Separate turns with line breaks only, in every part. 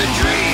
Feel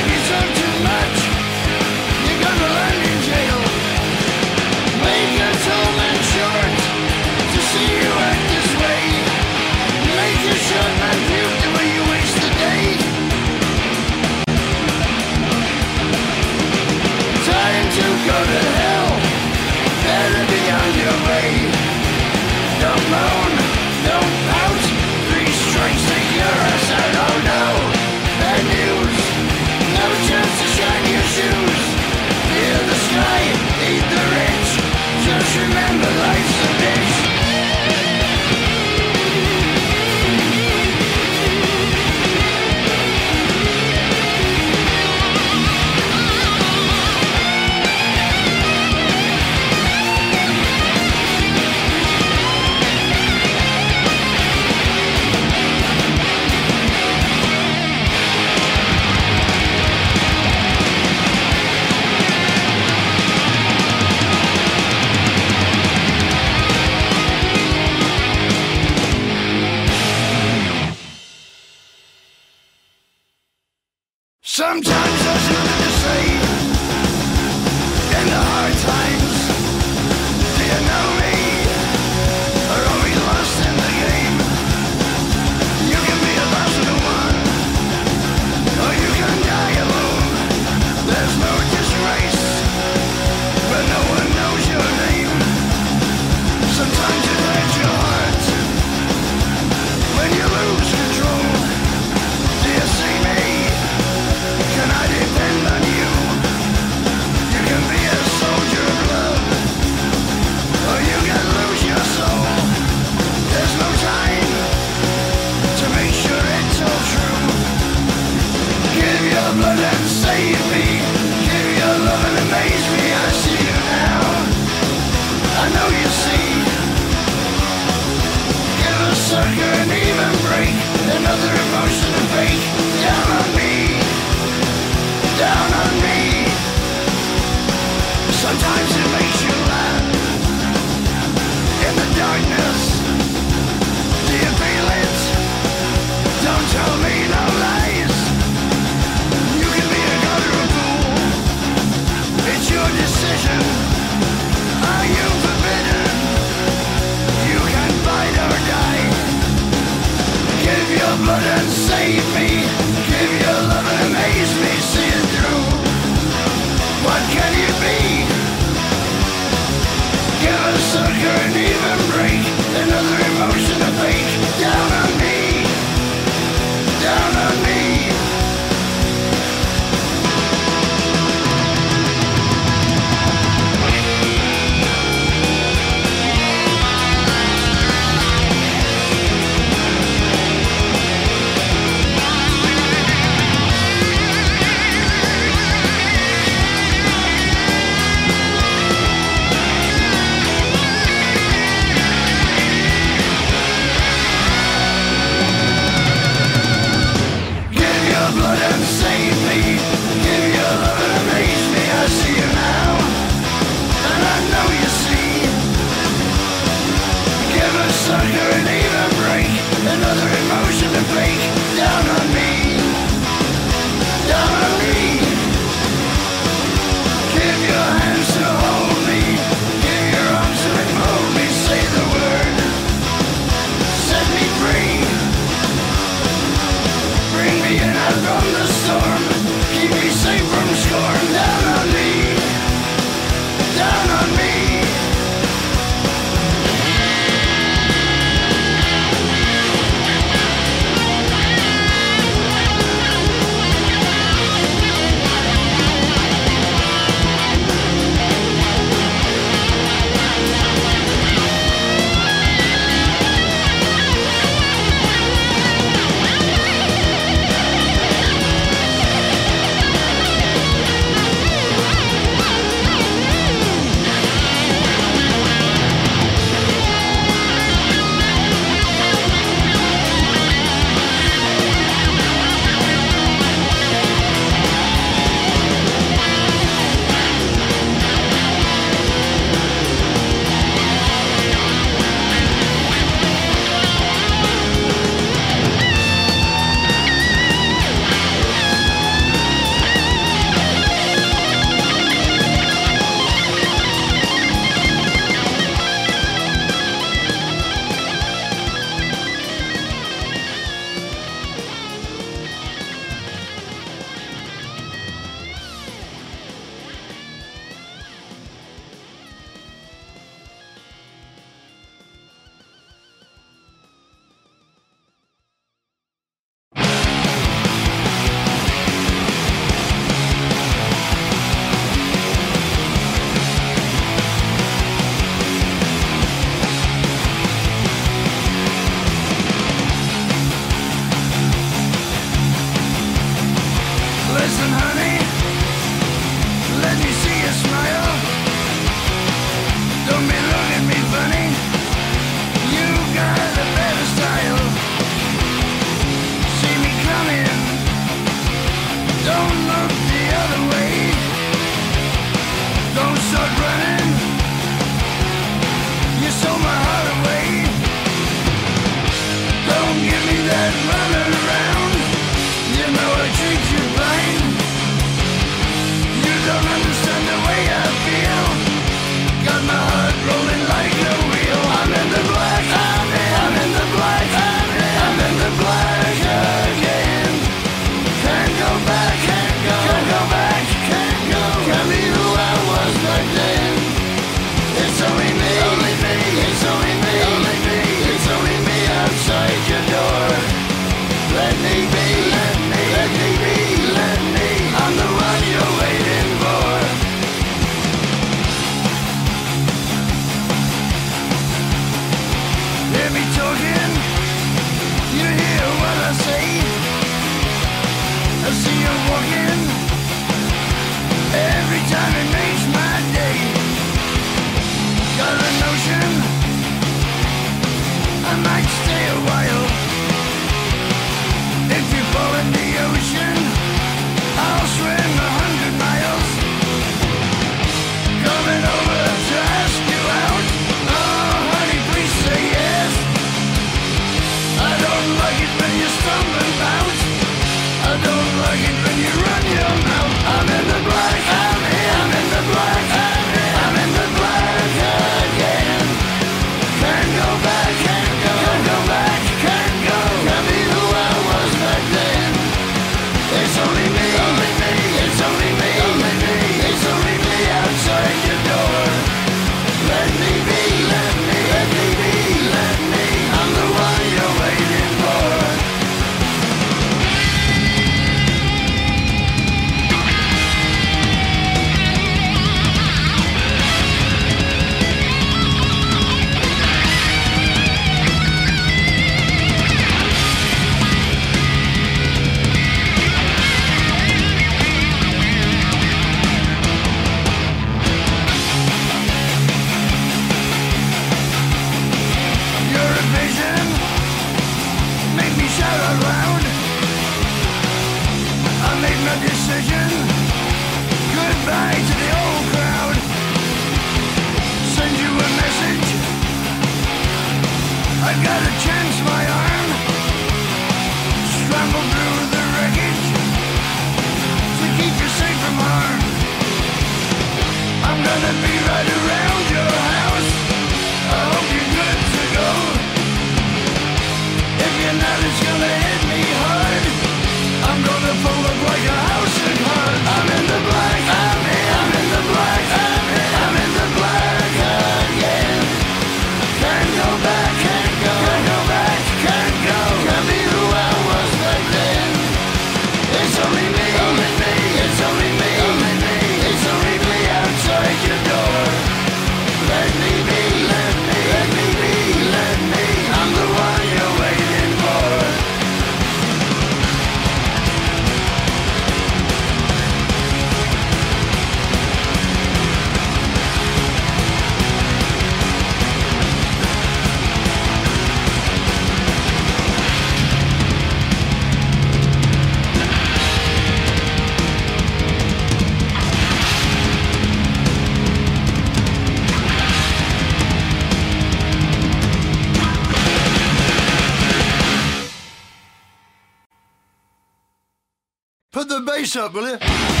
The up, will you?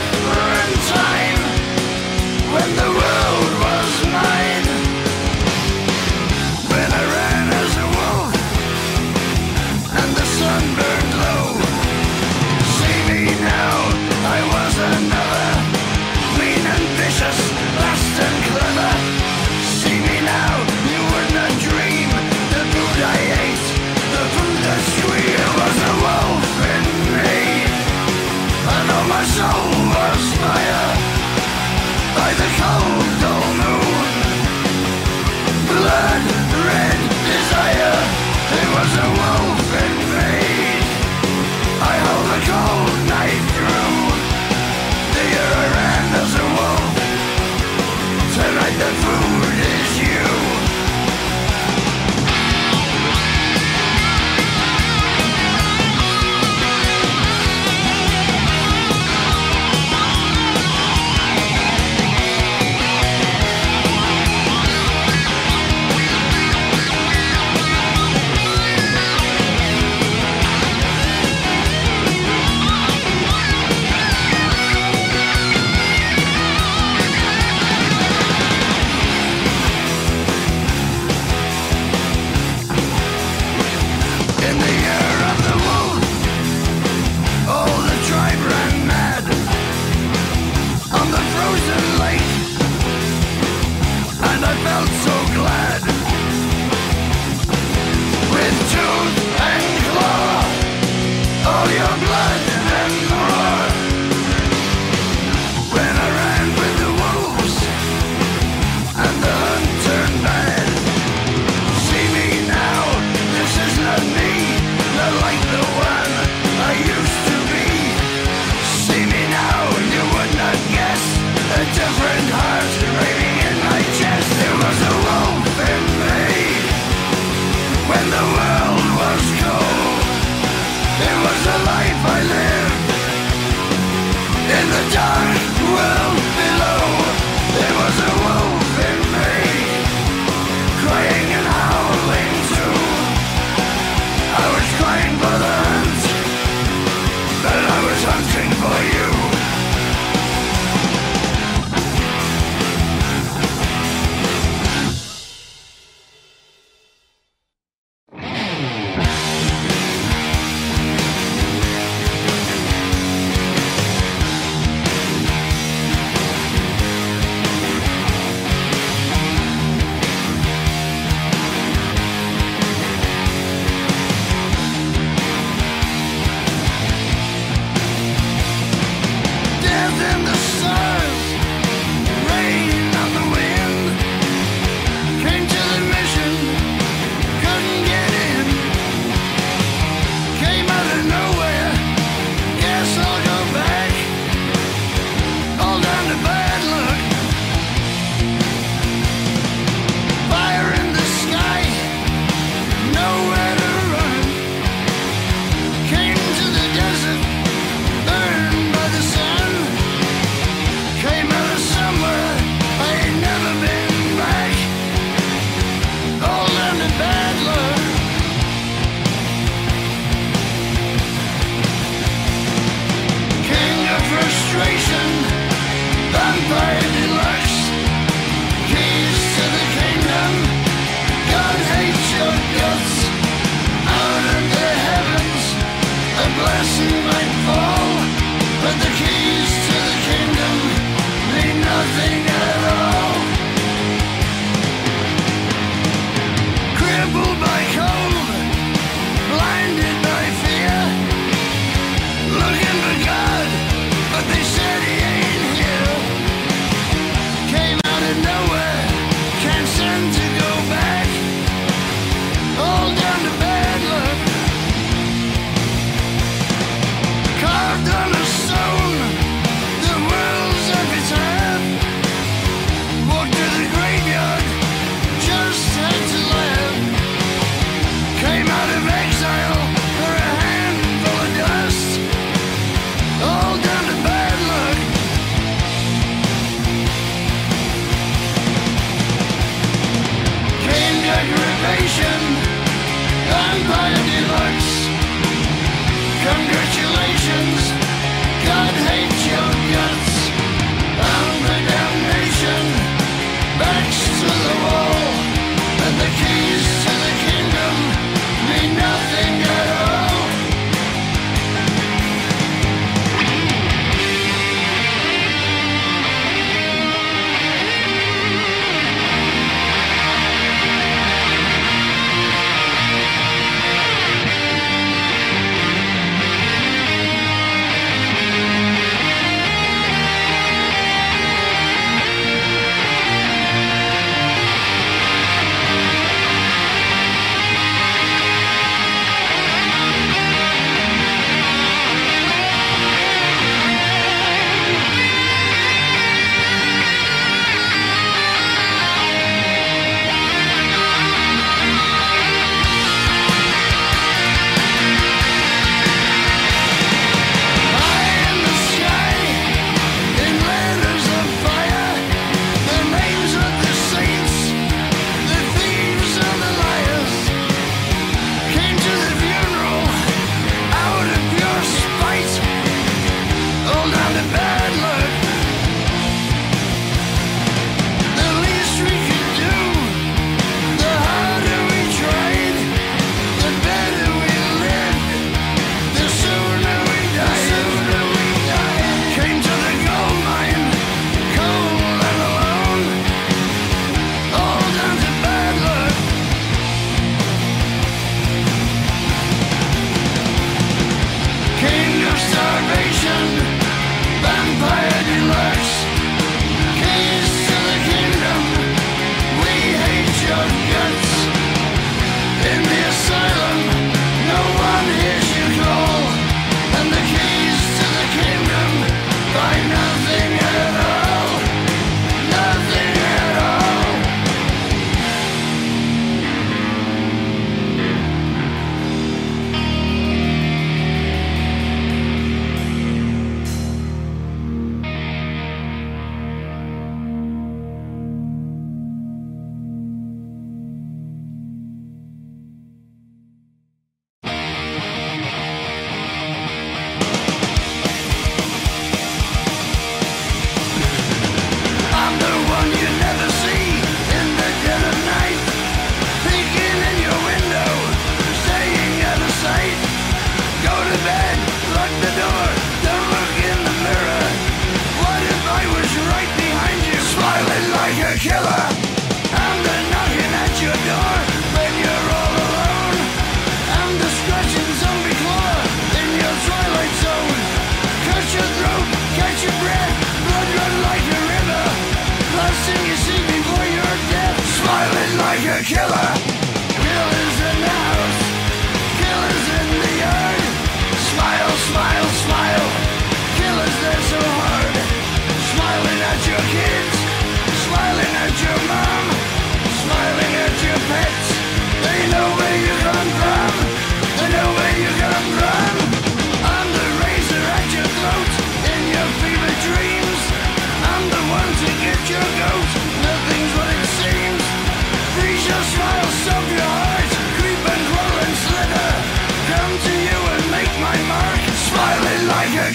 killer.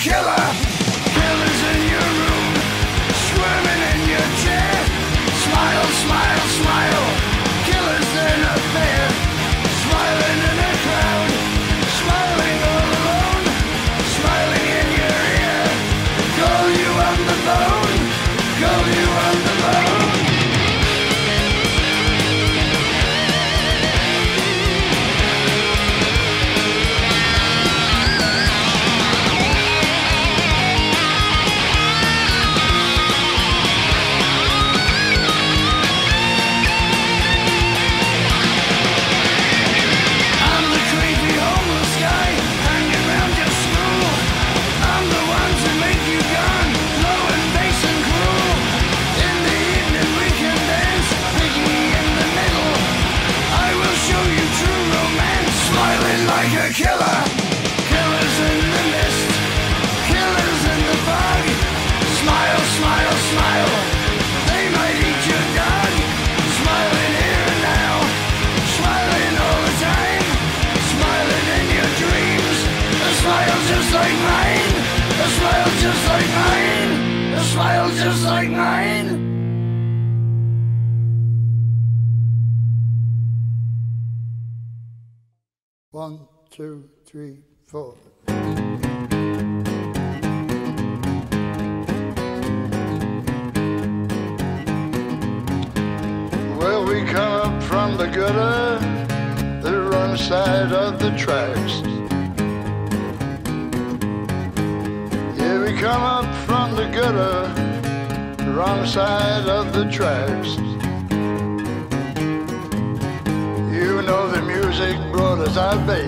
killer.
Three, four. Well, we come up from the gutter, the wrong side of the tracks. Yeah, we come up from the gutter, the wrong side of the tracks. You know the music brought us out, babe,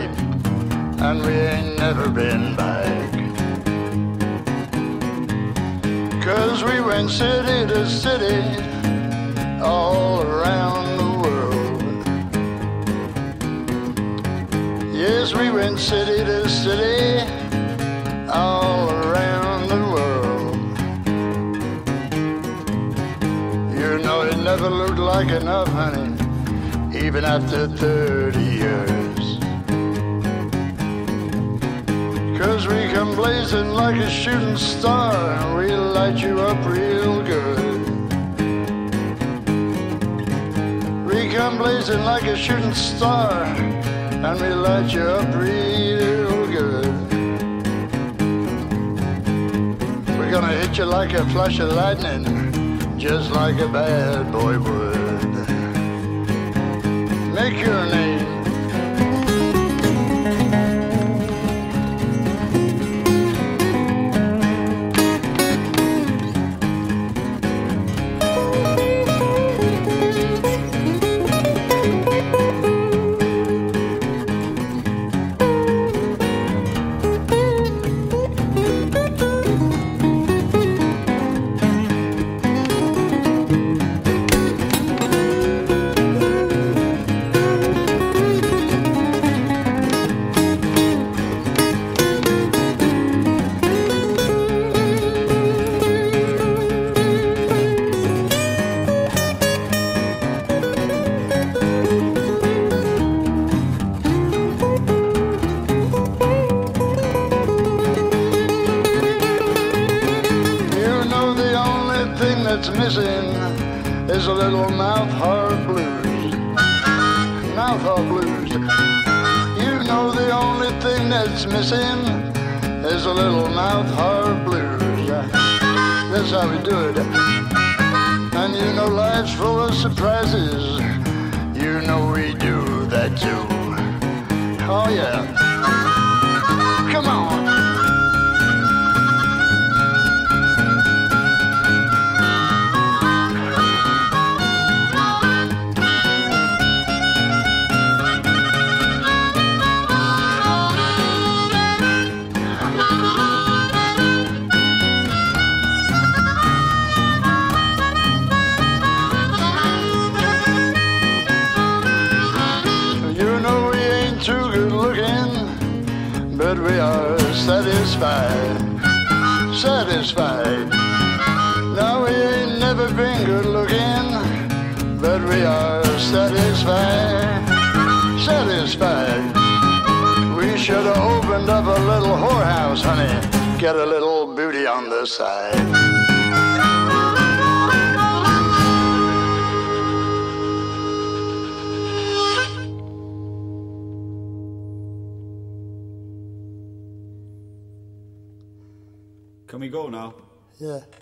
and we ain't never been back. Cause we went city to city, all around the world. Yes, we went city to city, all around the world. You know it never looked like enough, honey even after 30 years. Cause we come blazing like a shooting star, and we light you up real good. We come blazing like a shooting star, and we light you up real good. We're gonna hit you like a flash of lightning, just like a bad boy would make your name. That's missing is a little mouth harp blues. Mouth harp blues. You know the only thing that's missing is a little mouth harp blues. That's how we do it. And you know life's full of surprises. You know we do that too. Oh yeah. Are satisfied. Satisfied. No, we ain't never been good looking, but we are satisfied. Satisfied. We should have opened up a little whorehouse, honey. Get a little booty on the side.
Can we go now?
Yeah.